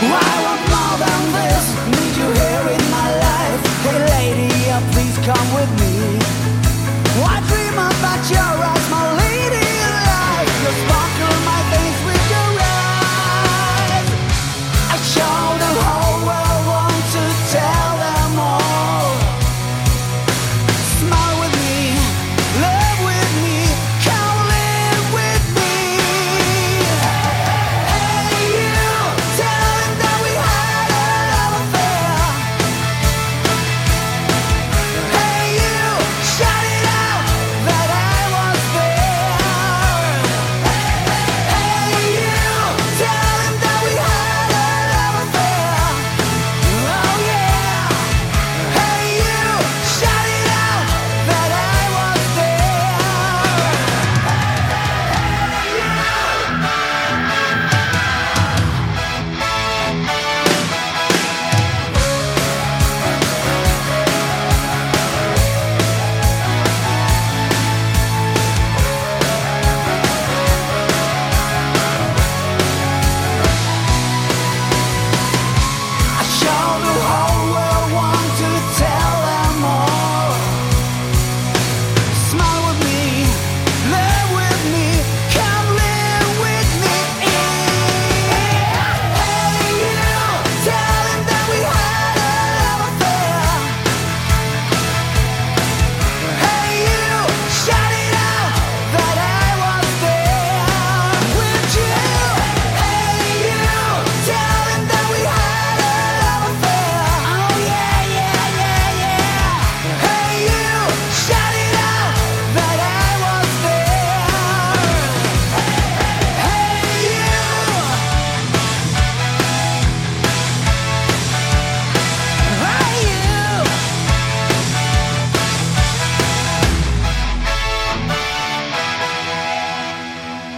Why?